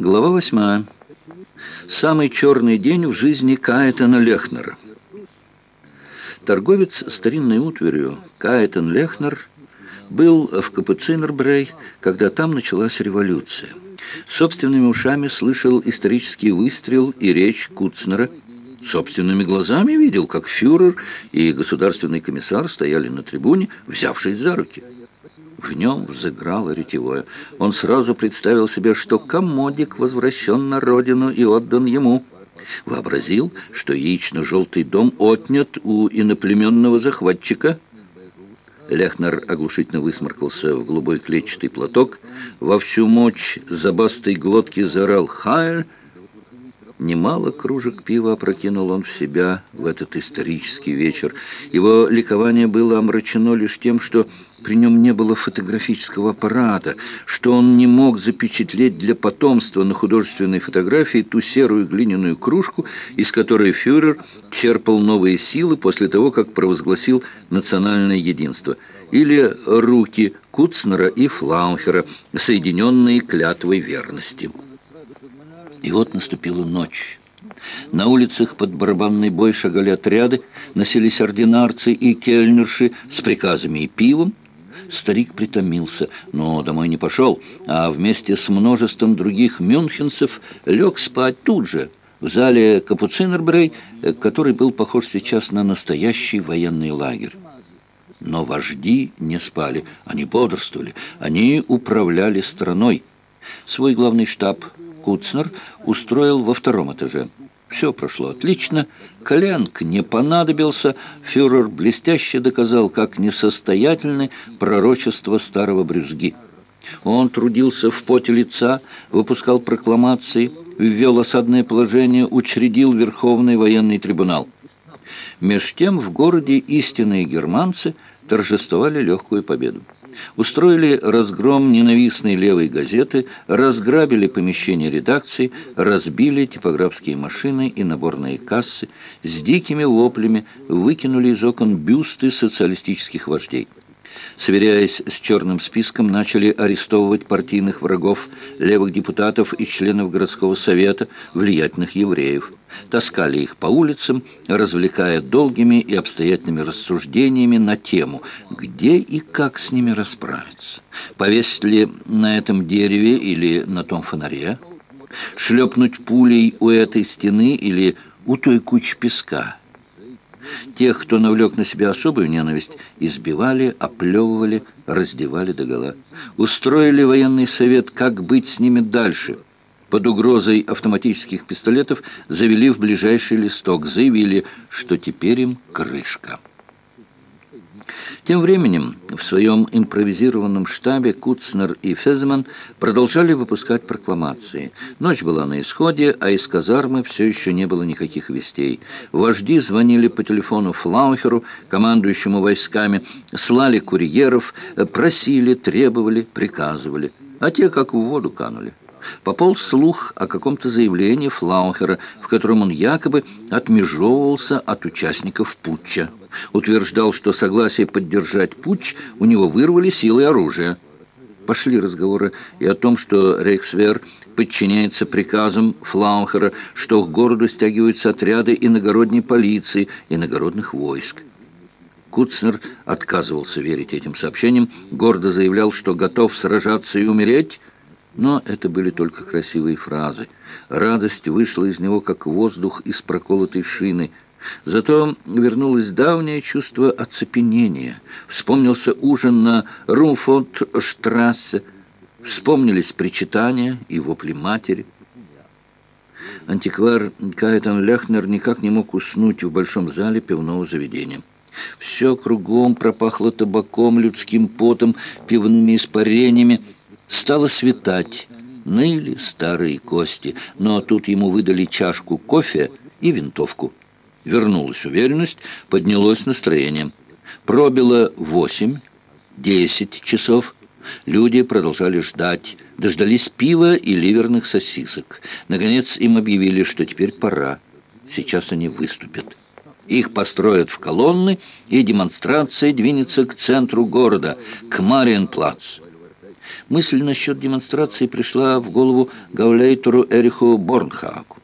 Глава восьмая. Самый черный день в жизни Каэтана Лехнера. Торговец старинной утварью Каэтан Лехнер был в Капуцинербрей, когда там началась революция. Собственными ушами слышал исторический выстрел и речь Куцнера. Собственными глазами видел, как фюрер и государственный комиссар стояли на трибуне, взявшись за руки. В нем взыграло ретевое. Он сразу представил себе, что комодик возвращен на родину и отдан ему. Вообразил, что яично-желтый дом отнят у иноплеменного захватчика. Лехнер оглушительно высморкался в голубой клетчатый платок. Во всю мощь забастой глотки заорал «Хайль!» Немало кружек пива опрокинул он в себя в этот исторический вечер. Его ликование было омрачено лишь тем, что при нем не было фотографического аппарата, что он не мог запечатлеть для потомства на художественной фотографии ту серую глиняную кружку, из которой фюрер черпал новые силы после того, как провозгласил национальное единство, или руки Куцнера и Флаухера, соединенные клятвой верности. И вот наступила ночь. На улицах под барабанный бой шагали отряды, носились ординарцы и кельнерши с приказами и пивом. Старик притомился, но домой не пошел, а вместе с множеством других мюнхенцев лег спать тут же, в зале Капуцинербрей, который был похож сейчас на настоящий военный лагерь. Но вожди не спали, они бодрствовали, они управляли страной. Свой главный штаб Куцнер устроил во втором этаже. Все прошло отлично, Коленк не понадобился, фюрер блестяще доказал, как несостоятельны пророчества старого брюзги. Он трудился в поте лица, выпускал прокламации, ввел осадное положение, учредил Верховный военный трибунал. Меж тем в городе истинные германцы торжествовали легкую победу устроили разгром ненавистной левой газеты, разграбили помещение редакции, разбили типографские машины и наборные кассы, с дикими воплями выкинули из окон бюсты социалистических вождей сверяясь с черным списком, начали арестовывать партийных врагов, левых депутатов и членов городского совета, влиятельных евреев. Таскали их по улицам, развлекая долгими и обстоятельными рассуждениями на тему, где и как с ними расправиться. Повесить ли на этом дереве или на том фонаре? Шлепнуть пулей у этой стены или у той кучи песка? Тех, кто навлек на себя особую ненависть, избивали, оплевывали, раздевали догола. Устроили военный совет, как быть с ними дальше. Под угрозой автоматических пистолетов завели в ближайший листок, заявили, что теперь им крышка. Тем временем в своем импровизированном штабе Куцнер и Феземан продолжали выпускать прокламации. Ночь была на исходе, а из казармы все еще не было никаких вестей. Вожди звонили по телефону Флаухеру, командующему войсками, слали курьеров, просили, требовали, приказывали. А те как в воду канули. Пополз слух о каком-то заявлении Флаухера, в котором он якобы отмежевывался от участников путча. Утверждал, что согласие поддержать путч у него вырвали силы оружия. Пошли разговоры и о том, что Рейхсвер подчиняется приказам Флаухера, что к городу стягиваются отряды иногородней полиции, иногородных войск. Куцнер отказывался верить этим сообщениям, гордо заявлял, что готов сражаться и умереть, но это были только красивые фразы. Радость вышла из него, как воздух из проколотой шины. Зато вернулось давнее чувство оцепенения. Вспомнился ужин на Румфорд-штрассе. Вспомнились причитания и вопли матери. Антиквар Каэтан Лехнер никак не мог уснуть в большом зале пивного заведения. Все кругом пропахло табаком, людским потом, пивными испарениями. Стало светать, ныли старые кости, но тут ему выдали чашку кофе и винтовку. Вернулась уверенность, поднялось настроение. Пробило восемь, десять часов. Люди продолжали ждать, дождались пива и ливерных сосисок. Наконец им объявили, что теперь пора. Сейчас они выступят. Их построят в колонны, и демонстрация двинется к центру города, к Мариенплац. Мысль насчет демонстрации пришла в голову Гаулейтеру Эриху Борнхааку.